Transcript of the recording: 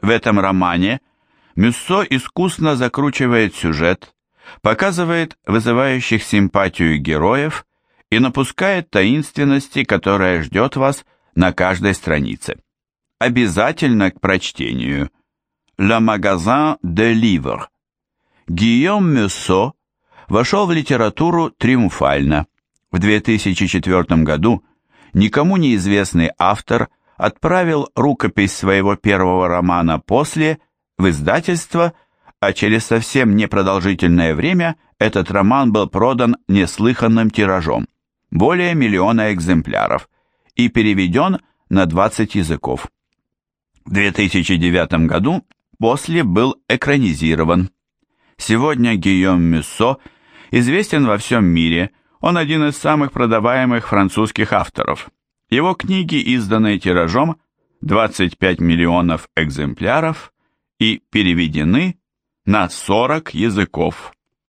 В этом романе Мюссо искусно закручивает сюжет, показывает вызывающих симпатию героев и напускает таинственности, которая ждет вас на каждой странице. Обязательно к прочтению «Le magasin de livres» Гийом Мюссо вошел в литературу триумфально. В 2004 году никому неизвестный автор – отправил рукопись своего первого романа «После» в издательство, а через совсем непродолжительное время этот роман был продан неслыханным тиражом, более миллиона экземпляров, и переведен на 20 языков. В 2009 году «После» был экранизирован. Сегодня Гийом Мюссо известен во всем мире, он один из самых продаваемых французских авторов – его книги, изданные тиражом 25 миллионов экземпляров и переведены на 40 языков.